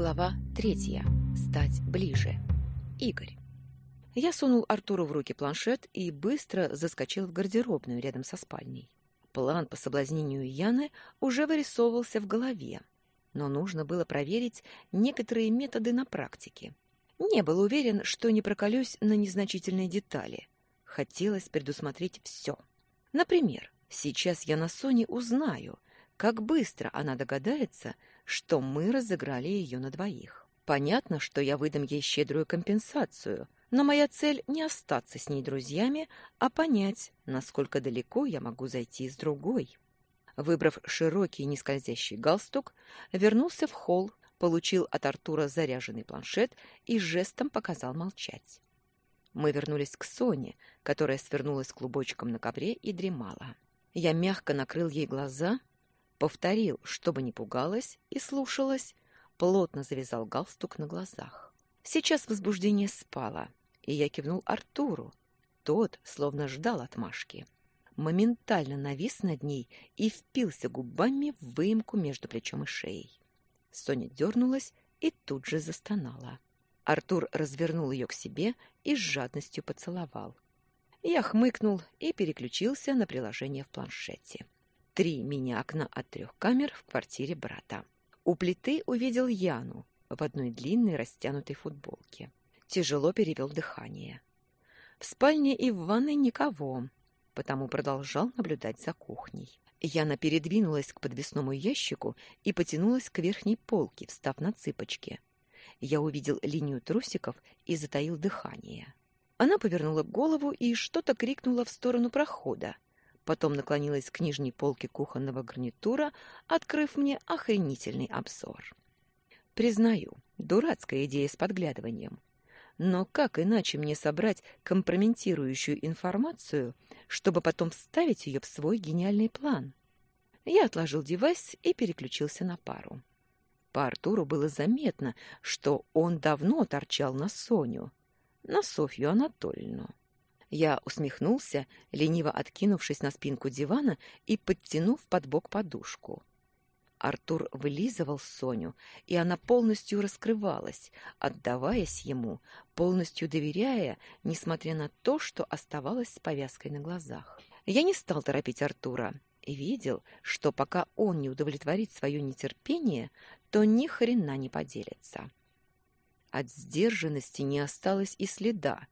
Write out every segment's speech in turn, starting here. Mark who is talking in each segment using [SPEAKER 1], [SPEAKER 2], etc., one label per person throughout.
[SPEAKER 1] Глава третья. Стать ближе. Игорь. Я сунул Артуру в руки планшет и быстро заскочил в гардеробную рядом со спальней. План по соблазнению Яны уже вырисовывался в голове, но нужно было проверить некоторые методы на практике. Не был уверен, что не проколюсь на незначительные детали. Хотелось предусмотреть все. Например, сейчас я на Соне узнаю, как быстро она догадается, что мы разыграли ее на двоих. Понятно, что я выдам ей щедрую компенсацию, но моя цель не остаться с ней друзьями, а понять, насколько далеко я могу зайти с другой. Выбрав широкий нескользящий галстук, вернулся в холл, получил от Артура заряженный планшет и жестом показал молчать. Мы вернулись к Соне, которая свернулась клубочком на ковре и дремала. Я мягко накрыл ей глаза, повторил, чтобы не пугалась и слушалась, плотно завязал галстук на глазах. Сейчас возбуждение спало, и я кивнул Артуру. Тот словно ждал отмашки. Моментально навис над ней и впился губами в выемку между плечом и шеей. Соня дернулась и тут же застонала. Артур развернул ее к себе и с жадностью поцеловал. Я хмыкнул и переключился на приложение в планшете. Три мини-окна от трех камер в квартире брата. У плиты увидел Яну в одной длинной растянутой футболке. Тяжело перевел дыхание. В спальне и в ванной никого, потому продолжал наблюдать за кухней. Яна передвинулась к подвесному ящику и потянулась к верхней полке, встав на цыпочки. Я увидел линию трусиков и затаил дыхание. Она повернула голову и что-то крикнула в сторону прохода потом наклонилась к нижней полке кухонного гарнитура, открыв мне охренительный обзор. Признаю, дурацкая идея с подглядыванием. Но как иначе мне собрать компрометирующую информацию, чтобы потом вставить ее в свой гениальный план? Я отложил девайс и переключился на пару. По Артуру было заметно, что он давно торчал на Соню, на Софью Анатольевну. Я усмехнулся, лениво откинувшись на спинку дивана и подтянув под бок подушку. Артур вылизывал Соню, и она полностью раскрывалась, отдаваясь ему, полностью доверяя, несмотря на то, что оставалась с повязкой на глазах. Я не стал торопить Артура и видел, что пока он не удовлетворит свое нетерпение, то ни хрена не поделится. От сдержанности не осталось и следа,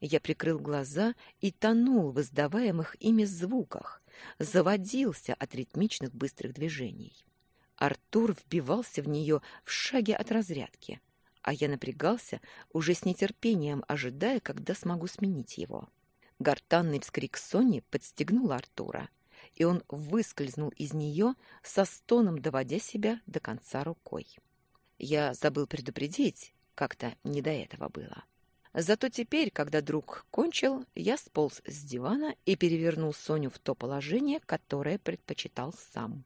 [SPEAKER 1] я прикрыл глаза и тонул в издаваемых ими звуках, заводился от ритмичных быстрых движений. Артур вбивался в нее в шаге от разрядки, а я напрягался, уже с нетерпением ожидая, когда смогу сменить его. Гортанный вскрик Сони подстегнул Артура, и он выскользнул из нее со стоном, доводя себя до конца рукой. Я забыл предупредить, как-то не до этого было. Зато теперь, когда друг кончил, я сполз с дивана и перевернул Соню в то положение, которое предпочитал сам.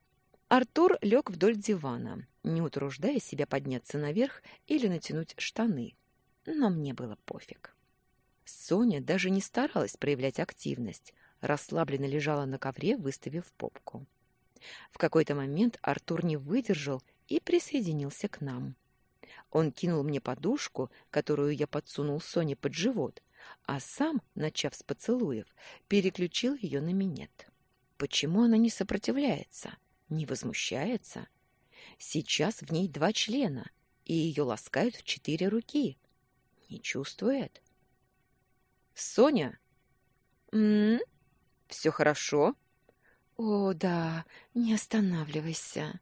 [SPEAKER 1] Артур лег вдоль дивана, не утруждая себя подняться наверх или натянуть штаны. Но мне было пофиг. Соня даже не старалась проявлять активность, расслабленно лежала на ковре, выставив попку. В какой-то момент Артур не выдержал и присоединился к нам. Он кинул мне подушку, которую я подсунул Соне под живот, а сам, начав с поцелуев, переключил ее на минет. Почему она не сопротивляется, не возмущается? Сейчас в ней два члена, и ее ласкают в четыре руки. Не чувствует? Соня? М, -м, -м все хорошо? О, да, не останавливайся.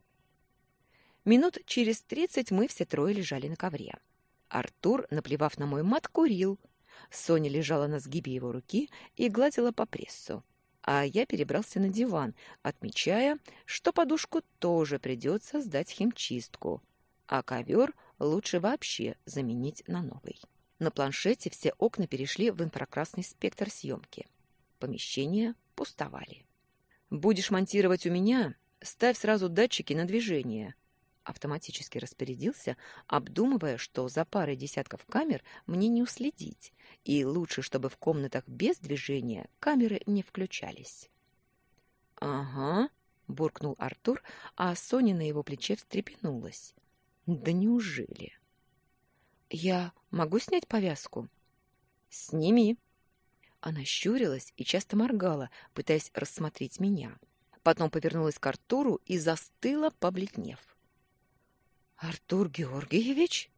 [SPEAKER 1] Минут через тридцать мы все трое лежали на ковре. Артур, наплевав на мой мат, курил. Соня лежала на сгибе его руки и гладила по прессу. А я перебрался на диван, отмечая, что подушку тоже придется сдать химчистку, а ковер лучше вообще заменить на новый. На планшете все окна перешли в инфракрасный спектр съемки. Помещения пустовали. «Будешь монтировать у меня? Ставь сразу датчики на движение», автоматически распорядился, обдумывая, что за парой десятков камер мне не уследить, и лучше, чтобы в комнатах без движения камеры не включались. «Ага», — буркнул Артур, а Соня на его плече встрепенулась. Да неужели? Я могу снять повязку? Сними. Она щурилась и часто моргала, пытаясь рассмотреть меня. Потом повернулась к Артуру и застыла, побледнев. «Артур Георгиевич?»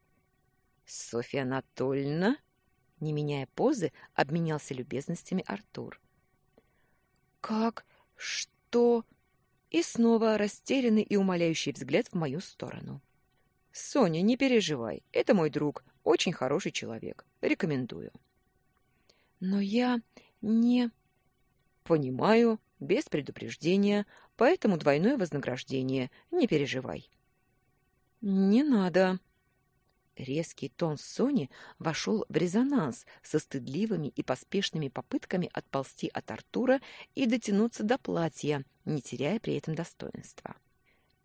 [SPEAKER 1] «Софья Анатольевна?» Не меняя позы, обменялся любезностями Артур. «Как? Что?» И снова растерянный и умоляющий взгляд в мою сторону. «Соня, не переживай, это мой друг, очень хороший человек. Рекомендую». «Но я не...» «Понимаю, без предупреждения, поэтому двойное вознаграждение, не переживай». «Не надо». Резкий тон Сони вошел в резонанс со стыдливыми и поспешными попытками отползти от Артура и дотянуться до платья, не теряя при этом достоинства.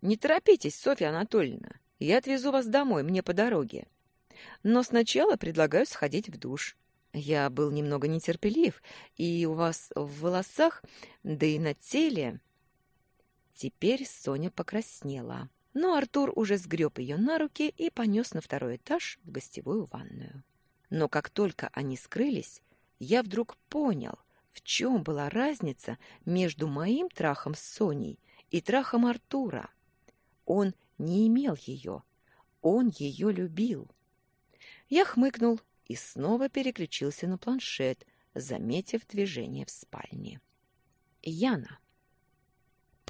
[SPEAKER 1] «Не торопитесь, Софья Анатольевна. Я отвезу вас домой, мне по дороге. Но сначала предлагаю сходить в душ. Я был немного нетерпелив, и у вас в волосах, да и на теле...» Теперь Соня покраснела но Артур уже сгреб ее на руки и понес на второй этаж в гостевую ванную. Но как только они скрылись, я вдруг понял, в чем была разница между моим трахом с Соней и трахом Артура. Он не имел ее, он ее любил. Я хмыкнул и снова переключился на планшет, заметив движение в спальне. Яна.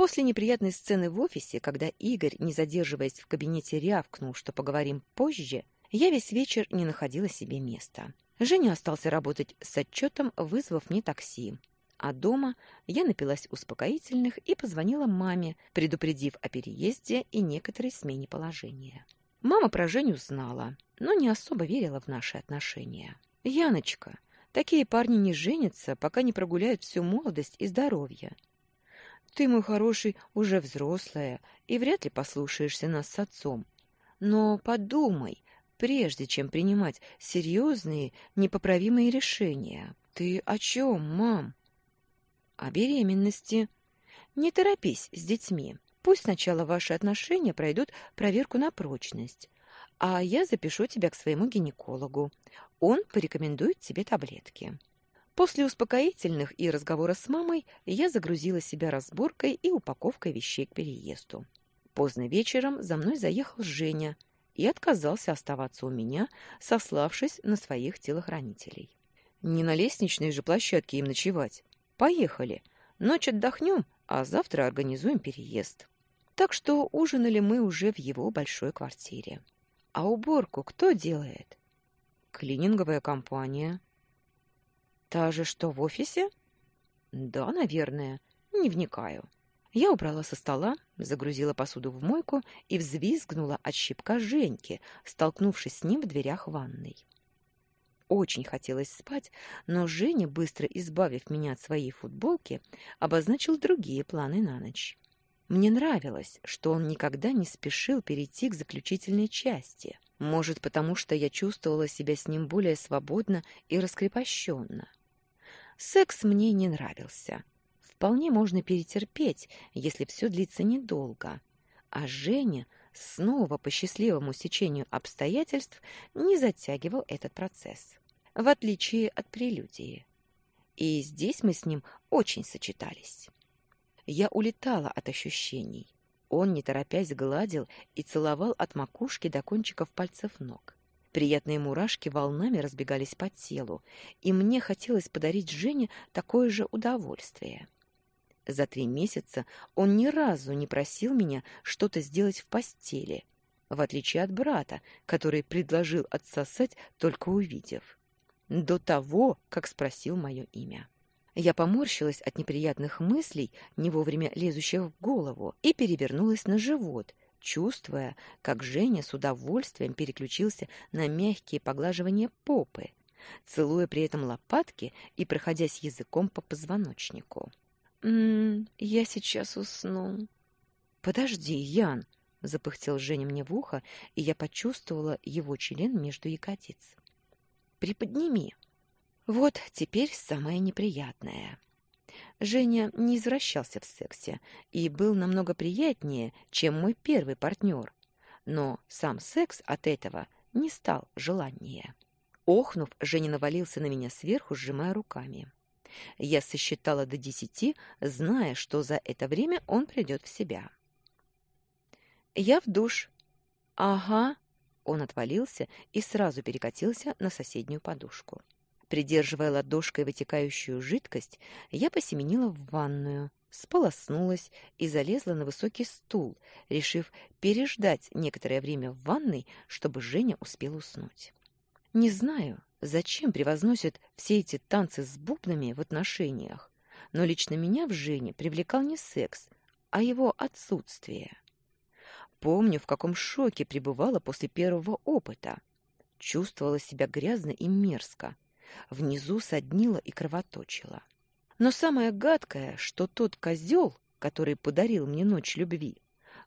[SPEAKER 1] После неприятной сцены в офисе, когда Игорь, не задерживаясь в кабинете, рявкнул, что поговорим позже, я весь вечер не находила себе места. Женя остался работать с отчетом, вызвав мне такси. А дома я напилась успокоительных и позвонила маме, предупредив о переезде и некоторой смене положения. Мама про Женю знала, но не особо верила в наши отношения. «Яночка, такие парни не женятся, пока не прогуляют всю молодость и здоровье. Ты, мой хороший, уже взрослая и вряд ли послушаешься нас с отцом. Но подумай, прежде чем принимать серьезные, непоправимые решения. Ты о чем, мам? О беременности. Не торопись с детьми. Пусть сначала ваши отношения пройдут проверку на прочность, а я запишу тебя к своему гинекологу. Он порекомендует тебе таблетки. После успокоительных и разговора с мамой я загрузила себя разборкой и упаковкой вещей к переезду. Поздно вечером за мной заехал Женя и отказался оставаться у меня, сославшись на своих телохранителей. Не на лестничной же площадке им ночевать. Поехали. Ночь отдохнем, а завтра организуем переезд. Так что ужинали мы уже в его большой квартире. А уборку кто делает? Клининговая компания. Та же, что в офисе? Да, наверное. Не вникаю. Я убрала со стола, загрузила посуду в мойку и взвизгнула от щипка Женьки, столкнувшись с ним в дверях ванной. Очень хотелось спать, но Женя, быстро избавив меня от своей футболки, обозначил другие планы на ночь. Мне нравилось, что он никогда не спешил перейти к заключительной части. Может, потому что я чувствовала себя с ним более свободно и раскрепощенно. Секс мне не нравился. Вполне можно перетерпеть, если все длится недолго. А Женя снова по счастливому сечению обстоятельств не затягивал этот процесс, в отличие от прелюдии. И здесь мы с ним очень сочетались. Я улетала от ощущений. Он, не торопясь, гладил и целовал от макушки до кончиков пальцев ног. Приятные мурашки волнами разбегались по телу, и мне хотелось подарить Жене такое же удовольствие. За три месяца он ни разу не просил меня что-то сделать в постели, в отличие от брата, который предложил отсосать, только увидев. До того, как спросил мое имя. Я поморщилась от неприятных мыслей, не вовремя лезущих в голову, и перевернулась на живот, чувствуя, как Женя с удовольствием переключился на мягкие поглаживания попы, целуя при этом лопатки и проходясь языком по позвоночнику. «М -м, я сейчас усну». «Подожди, Ян!» — запыхтел Женя мне в ухо, и я почувствовала его член между ягодиц. «Приподними». Вот теперь самое неприятное. Женя не извращался в сексе и был намного приятнее, чем мой первый партнер. но сам секс от этого не стал желаннее. Охнув, Женя навалился на меня сверху, сжимая руками. Я сосчитала до десяти, зная, что за это время он придет в себя. «Я в душ». «Ага». Он отвалился и сразу перекатился на соседнюю подушку. Придерживая ладошкой вытекающую жидкость, я посеменила в ванную, сполоснулась и залезла на высокий стул, решив переждать некоторое время в ванной, чтобы Женя успел уснуть. Не знаю, зачем превозносят все эти танцы с бубнами в отношениях, но лично меня в Жене привлекал не секс, а его отсутствие. Помню, в каком шоке пребывала после первого опыта. Чувствовала себя грязно и мерзко. Внизу соднила и кровоточила. Но самое гадкое, что тот козел, который подарил мне ночь любви,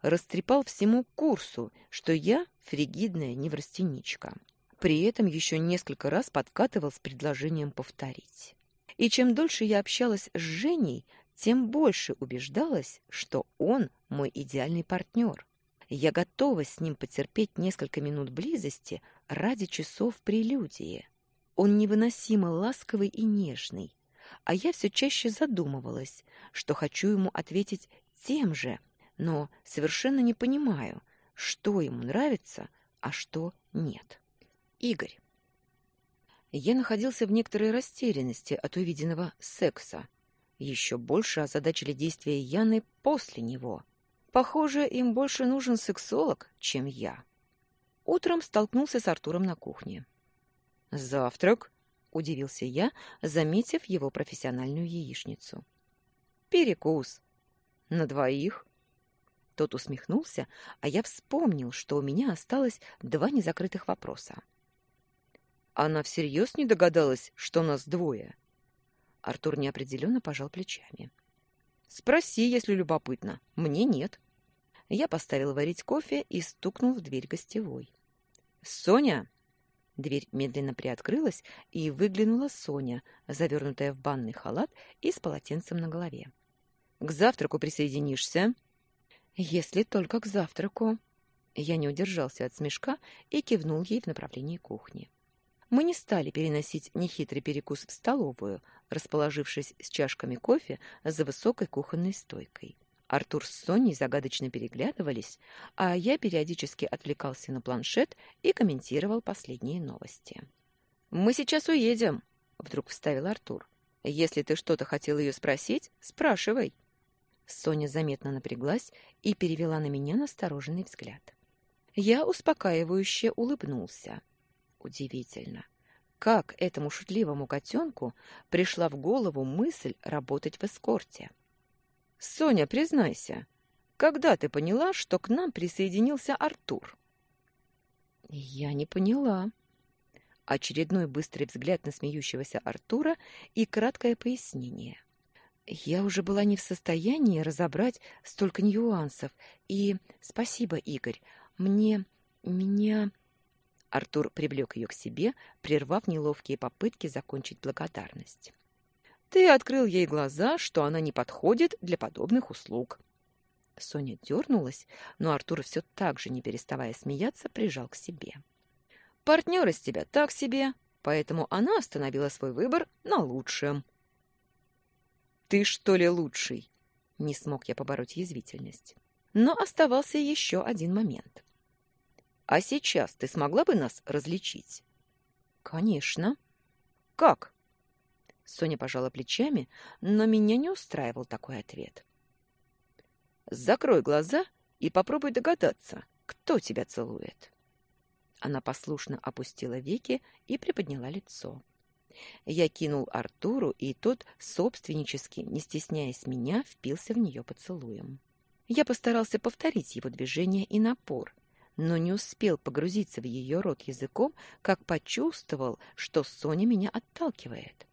[SPEAKER 1] растрепал всему курсу, что я фригидная неврастеничка. При этом еще несколько раз подкатывал с предложением повторить. И чем дольше я общалась с Женей, тем больше убеждалась, что он мой идеальный партнер. Я готова с ним потерпеть несколько минут близости ради часов прелюдии. Он невыносимо ласковый и нежный, а я все чаще задумывалась, что хочу ему ответить тем же, но совершенно не понимаю, что ему нравится, а что нет. Игорь. Я находился в некоторой растерянности от увиденного секса. Еще больше озадачили действия Яны после него. Похоже, им больше нужен сексолог, чем я. Утром столкнулся с Артуром на кухне. «Завтрак?» — удивился я, заметив его профессиональную яичницу. «Перекус. На двоих?» Тот усмехнулся, а я вспомнил, что у меня осталось два незакрытых вопроса. «Она всерьез не догадалась, что нас двое?» Артур неопределенно пожал плечами. «Спроси, если любопытно. Мне нет». Я поставил варить кофе и стукнул в дверь гостевой. «Соня!» Дверь медленно приоткрылась, и выглянула Соня, завернутая в банный халат и с полотенцем на голове. «К завтраку присоединишься?» «Если только к завтраку». Я не удержался от смешка и кивнул ей в направлении кухни. Мы не стали переносить нехитрый перекус в столовую, расположившись с чашками кофе за высокой кухонной стойкой. Артур с Соней загадочно переглядывались, а я периодически отвлекался на планшет и комментировал последние новости. «Мы сейчас уедем», — вдруг вставил Артур. «Если ты что-то хотел ее спросить, спрашивай». Соня заметно напряглась и перевела на меня настороженный взгляд. Я успокаивающе улыбнулся. Удивительно. Как этому шутливому котенку пришла в голову мысль работать в эскорте? Соня, признайся, когда ты поняла, что к нам присоединился Артур? Я не поняла. Очередной быстрый взгляд на смеющегося Артура и краткое пояснение. Я уже была не в состоянии разобрать столько нюансов. И спасибо, Игорь. Мне... меня... Артур привлек ее к себе, прервав неловкие попытки закончить благодарность. Ты открыл ей глаза, что она не подходит для подобных услуг. Соня дернулась, но Артур все так же, не переставая смеяться, прижал к себе. Партнер из тебя так себе, поэтому она остановила свой выбор на лучшем. Ты что ли лучший? Не смог я побороть язвительность. Но оставался еще один момент. А сейчас ты смогла бы нас различить? Конечно. Как? Соня пожала плечами, но меня не устраивал такой ответ. «Закрой глаза и попробуй догадаться, кто тебя целует». Она послушно опустила веки и приподняла лицо. Я кинул Артуру, и тот, собственнически, не стесняясь меня, впился в нее поцелуем. Я постарался повторить его движение и напор, но не успел погрузиться в ее рот языком, как почувствовал, что Соня меня отталкивает.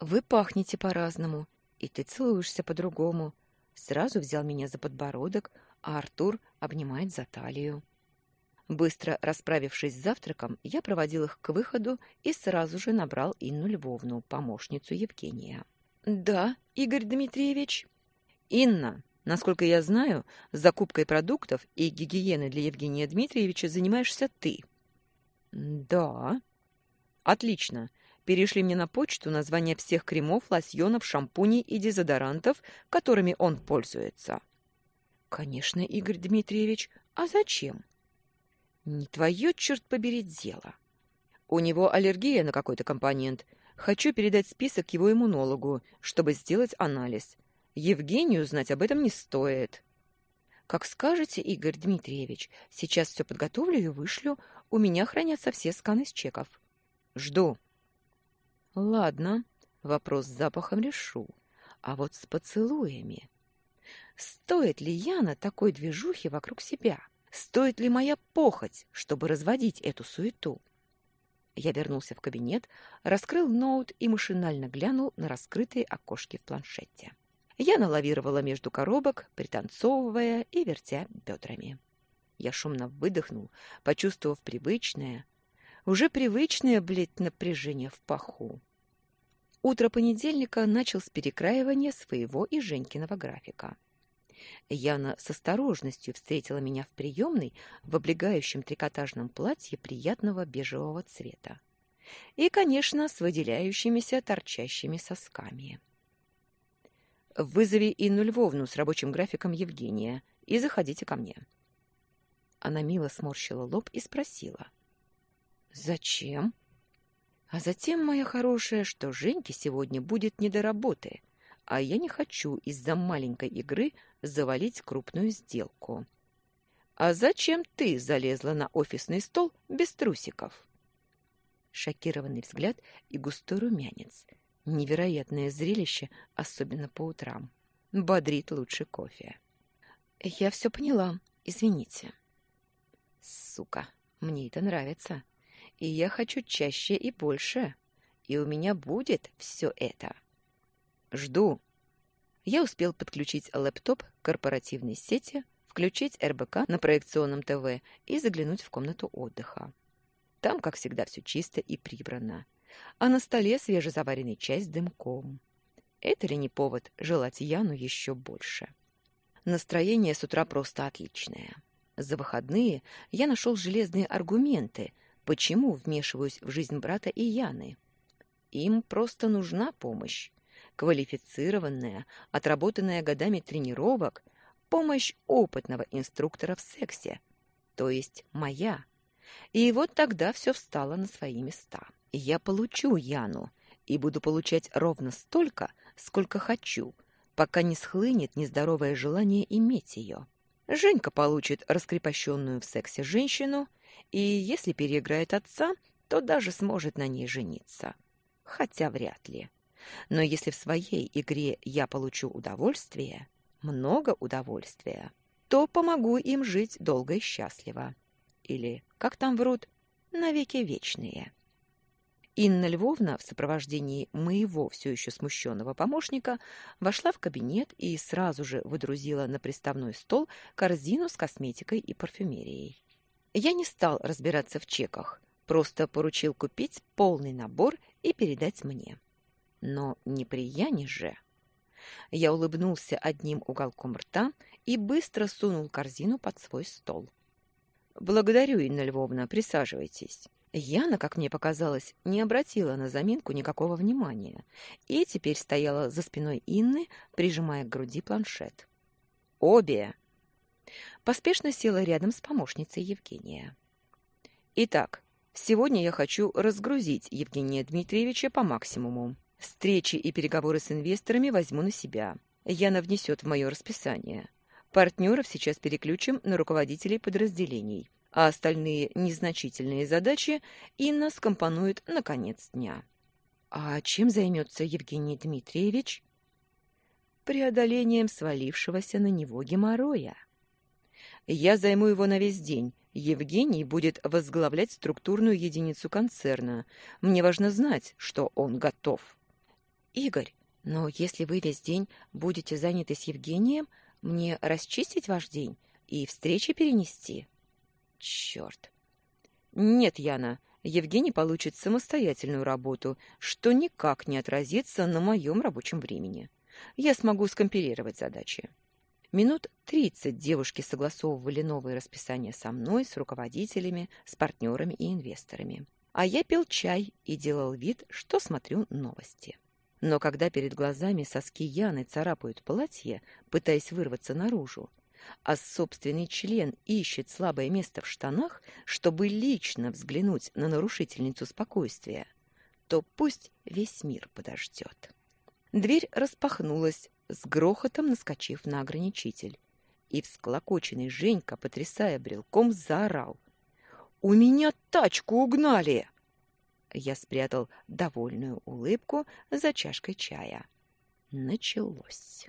[SPEAKER 1] Вы пахнете по-разному, и ты целуешься по-другому. Сразу взял меня за подбородок, а Артур обнимает за талию. Быстро расправившись с завтраком, я проводил их к выходу и сразу же набрал Инну Львовну, помощницу Евгения. «Да, Игорь Дмитриевич?» «Инна, Насколько я знаю, закупкой продуктов и гигиеной для Евгения Дмитриевича занимаешься ты. Да. Отлично. Перешли мне на почту названия всех кремов, лосьонов, шампуней и дезодорантов, которыми он пользуется. Конечно, Игорь Дмитриевич. А зачем? Не твое, черт побери, дело. У него аллергия на какой-то компонент. Хочу передать список его иммунологу, чтобы сделать анализ. Евгению знать об этом не стоит. Как скажете, Игорь Дмитриевич, сейчас все подготовлю и вышлю. У меня хранятся все сканы с чеков. Жду. Ладно, вопрос с запахом решу. А вот с поцелуями. Стоит ли Яна такой движухи вокруг себя? Стоит ли моя похоть, чтобы разводить эту суету? Я вернулся в кабинет, раскрыл ноут и машинально глянул на раскрытые окошки в планшете. Я налавировала между коробок, пританцовывая и вертя бедрами. Я шумно выдохнул, почувствовав привычное, уже привычное, блядь, напряжение в паху. Утро понедельника начал с перекраивания своего и Женькиного графика. Яна с осторожностью встретила меня в приемной в облегающем трикотажном платье приятного бежевого цвета. И, конечно, с выделяющимися торчащими сосками. Вызови Инну Львовну с рабочим графиком Евгения и заходите ко мне. Она мило сморщила лоб и спросила. «Зачем?» «А затем, моя хорошая, что Женьке сегодня будет не до работы, а я не хочу из-за маленькой игры завалить крупную сделку». «А зачем ты залезла на офисный стол без трусиков?» Шокированный взгляд и густой румянец — Невероятное зрелище, особенно по утрам. Бодрит лучше кофе. Я все поняла. Извините. Сука, мне это нравится. И я хочу чаще и больше. И у меня будет все это. Жду. Я успел подключить лэптоп к корпоративной сети, включить РБК на проекционном ТВ и заглянуть в комнату отдыха. Там, как всегда, все чисто и прибрано а на столе свежезаваренный чай с дымком. Это ли не повод желать Яну еще больше? Настроение с утра просто отличное. За выходные я нашел железные аргументы, почему вмешиваюсь в жизнь брата и Яны. Им просто нужна помощь. Квалифицированная, отработанная годами тренировок, помощь опытного инструктора в сексе, то есть моя. И вот тогда все встало на свои места. Я получу Яну и буду получать ровно столько, сколько хочу, пока не схлынет нездоровое желание иметь ее. Женька получит раскрепощенную в сексе женщину, и если переиграет отца, то даже сможет на ней жениться. Хотя вряд ли. Но если в своей игре я получу удовольствие, много удовольствия, то помогу им жить долго и счастливо. Или, как там врут, навеки вечные. Инна Львовна в сопровождении моего все еще смущенного помощника вошла в кабинет и сразу же выдрузила на приставной стол корзину с косметикой и парфюмерией. Я не стал разбираться в чеках, просто поручил купить полный набор и передать мне. Но не при Яне же. Я улыбнулся одним уголком рта и быстро сунул корзину под свой стол. «Благодарю, Инна Львовна, присаживайтесь». Яна, как мне показалось, не обратила на заминку никакого внимания и теперь стояла за спиной Инны, прижимая к груди планшет. «Обе!» Поспешно села рядом с помощницей Евгения. «Итак, сегодня я хочу разгрузить Евгения Дмитриевича по максимуму. Встречи и переговоры с инвесторами возьму на себя. Яна внесет в мое расписание. Партнеров сейчас переключим на руководителей подразделений а остальные незначительные задачи Инна скомпонует на конец дня. А чем займется Евгений Дмитриевич? Преодолением свалившегося на него геморроя. Я займу его на весь день. Евгений будет возглавлять структурную единицу концерна. Мне важно знать, что он готов. Игорь, но если вы весь день будете заняты с Евгением, мне расчистить ваш день и встречи перенести. Черт! Нет, Яна, Евгений получит самостоятельную работу, что никак не отразится на моем рабочем времени. Я смогу скомпилировать задачи. Минут тридцать девушки согласовывали новые расписания со мной, с руководителями, с партнерами и инвесторами. А я пил чай и делал вид, что смотрю новости. Но когда перед глазами соски Яны царапают платье, пытаясь вырваться наружу, а собственный член ищет слабое место в штанах, чтобы лично взглянуть на нарушительницу спокойствия, то пусть весь мир подождет. Дверь распахнулась, с грохотом наскочив на ограничитель. И всклокоченный Женька, потрясая брелком, заорал. «У меня тачку угнали!» Я спрятал довольную улыбку за чашкой чая. Началось.